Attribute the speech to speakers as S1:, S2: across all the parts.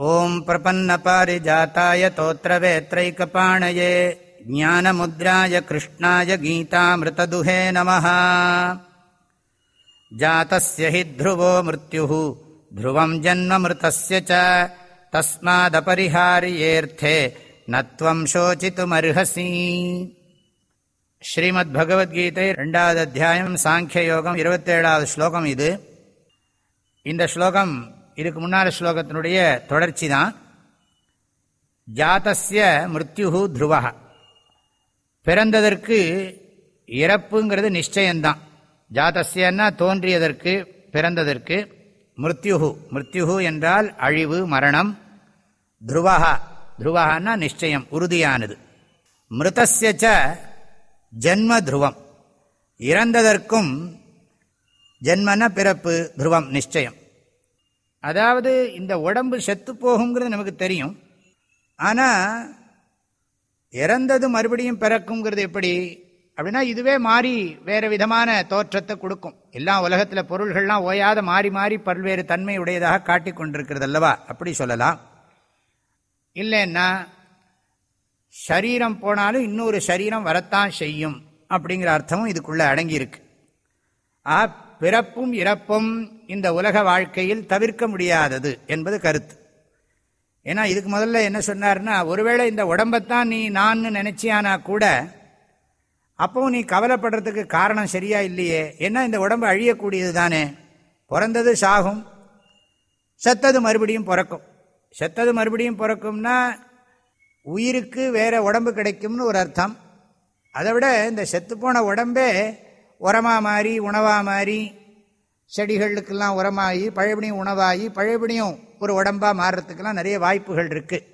S1: ॐ प्रपन्नपारिजाताय तोत्रवेत्रैकपाणये ज्ञानमुद्राय कृष्णाय गीतामृतदुहे नमः जातस्य हि ध्रुवो मृत्युः ध्रुवम् जन्ममृतस्य च तस्मादपरिहार्येऽर्थे न त्वम् शोचितुमर्हसि ஸ்ரீமத்பகவத்கீதை ரெண்டாவது அத்தியாயம் சாங்கியயோகம் இருபத்தேழாவது ஸ்லோகம் இது இந்த ஸ்லோகம் இதுக்கு முன்னால் ஸ்லோகத்தினுடைய தொடர்ச்சி தான் ஜாத்தஸ்ய மிருத்யு துருவா பிறந்ததற்கு இறப்புங்கிறது நிச்சயம்தான். ஜாத்தஸ்யன்னா தோன்றியதற்கு பிறந்ததற்கு மிருத்யுகு மிருத்யுகு என்றால் அழிவு மரணம். துருவா துருவகான்னா நிச்சயம் உறுதியானது. மிருதஸ்ய ஜன்ம துருவம். இறந்ததற்கும் ஜென்மன பிறப்பு துருவம் நிச்சயம். அதாவது இந்த உடம்பு செத்து போகுங்கிறது நமக்கு தெரியும். ஆனால் இறந்தது மறுபடியும் பிறக்குங்கிறது எப்படி? அப்படின்னா இதுவே மாறி வேறு விதமான தோற்றத்தை கொடுக்கும். எல்லா உலகத்தில் பொருள்கள்லாம் ஓயாத மாறி மாறி பல்வேறு தன்மை உடையதாக காட்டி கொண்டிருக்கிறது அல்லவா? அப்படி சொல்லலாம். இல்லைன்னா சரீரம் போனாலும் இன்னொரு சரீரம் வரத்தான் செய்யும் அப்படிங்கிற அர்த்தமும் இதுக்குள்ளே அடங்கியிருக்கு. ஆ பிறப்பும் இறப்பும் இந்த உலக வாழ்க்கையில் தவிர்க்க முடியாதது என்பது கருத்து. ஏன்னா இதுக்கு முதல்ல என்ன சொன்னார்னா ஒருவேளை இந்த உடம்பைத்தான் நீ நான் நினைச்சியானா கூட அப்பவும் நீ கவலைப்படுறதுக்கு காரணம் சரியா இல்லையே. ஏன்னா இந்த உடம்பு அழியக்கூடியது தானே? பிறந்தது சாகும் செத்தது மறுபடியும் பிறக்கும். செத்தது மறுபடியும் பிறக்கும்னா உயிருக்கு வேற உடம்பு கிடைக்கும்னு ஒரு அர்த்தம். அதை விட இந்த செத்துப்போன உடம்பே உரமாக மாறி உணவாக மாறி செடிகளுக்கெல்லாம் உரமாகி பழையபடியும் உணவாகி பழையபடியும் ஒரு உடம்பாக மாறுறதுக்கெல்லாம் நிறைய வாய்ப்புகள் இருக்குது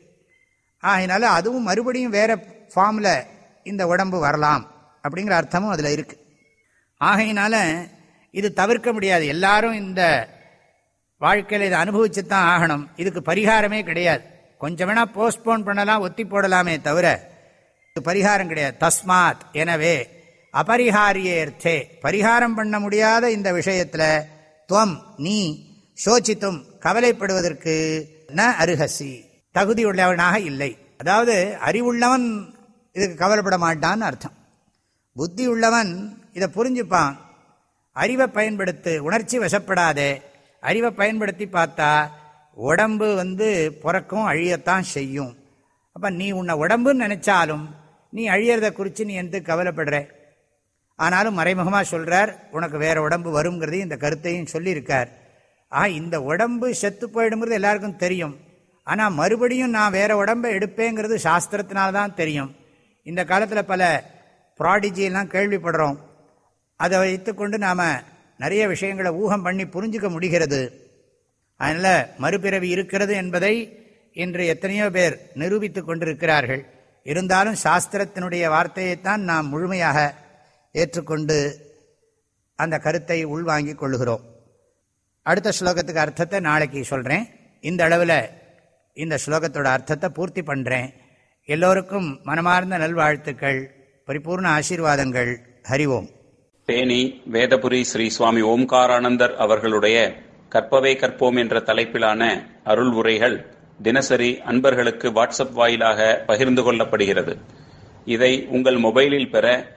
S1: ஆகினால அதுவும் மறுபடியும் வேறு ஃபார்மில் இந்த உடம்பு வரலாம் அப்படிங்கிற அர்த்தமும் அதில் இருக்குது ஆகையினால இது தவிர்க்க முடியாது. எல்லாரும் இந்த வாழ்க்கையில் இதை அனுபவிச்சு தான் ஆகணும். இதுக்கு பரிகாரமே கிடையாது. கொஞ்சம் வேணால் போஸ்ட்போன் பண்ணலாம் ஒத்தி போடலாமே தவிர இது பரிகாரம் கிடையாது. தஸ்மாத் எனவே அபரிஹாரியேர்த்தே. பரிகாரம் பண்ண முடியாத இந்த விஷயத்தில் துவம் நீ சோச்சித்தும் கவலைப்படுவதற்கு ந அருகசி. தகுதி உள்ளவனாக இல்லை. அதாவது அறிவுள்ளவன் இதுக்கு கவலைப்பட மாட்டான்னு அர்த்தம். புத்தி உள்ளவன் இதை புரிஞ்சுப்பான். அறிவை பயன்படுத்து உணர்ச்சி வசப்படாதே. அறிவை பயன்படுத்தி பார்த்தா உடம்பு வந்து பிறக்கும் அழியத்தான் செய்யும். அப்போ நீ உன்னை உடம்புன்னு நினச்சாலும் நீ அழியறதை குறித்து நீ எந்த கவலைப்படுற? ஆனாலும் மறைமுகமாக சொல்கிறார் உனக்கு வேறு உடம்பு வருங்கிறதையும் இந்த கருத்தையும் சொல்லியிருக்கார். ஆ இந்த உடம்பு செத்து போயிடுங்கிறது எல்லாருக்கும் தெரியும். ஆனால் மறுபடியும் நான் வேறு உடம்பை எடுப்பேங்கிறது சாஸ்திரத்தினால்தான் தெரியும். இந்த காலத்தில் பல ப்ராடிஜியெல்லாம் கேள்விப்படுறோம். அதை வைத்துக்கொண்டு நாம் நிறைய விஷயங்களை ஊகம் பண்ணி புரிஞ்சுக்க முடிகிறது. அதனால் மறுபிறவி இருக்கிறது என்பதை இன்று எத்தனையோ பேர் நிரூபித்து கொண்டிருக்கிறார்கள். இருந்தாலும் சாஸ்திரத்தினுடைய வார்த்தையைத்தான் நாம் முழுமையாக ஏற்றுக்கொண்டு அந்த கருத்தை உள்வாங்கிக் கொள்கிறோம் அடுத்த ஸ்லோகத்துக்கு அர்த்தத்தை நாளைக்கு சொல்கிறேன் இந்த அளவில் இந்த ஸ்லோகத்தோட அர்த்தத்தை பூர்த்தி பண்ணுறேன் எல்லோருக்கும் மனமார்ந்த நல்வாழ்த்துக்கள் பரிபூர்ண ஆசீர்வாதங்கள். ஹரிவோம்
S2: தேனி வேதபுரி ஸ்ரீ சுவாமி ஓம்காரானந்தர் அவர்களுடைய கற்பவே கற்போம் என்ற தலைப்பிலான அருள் உரைகள் தினசரி அன்பர்களுக்கு வாட்ஸ்அப் வாயிலாக பகிர்ந்து கொள்ளப்படுகிறது. இதை உங்கள் மொபைலில் பெற